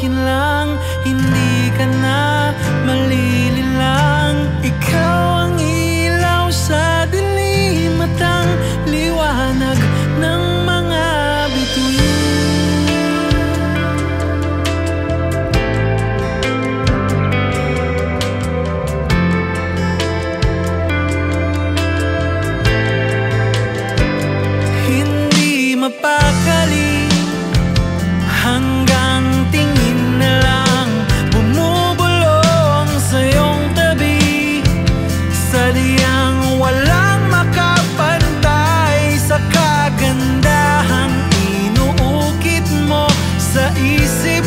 akin lang Hindi ka na malililang see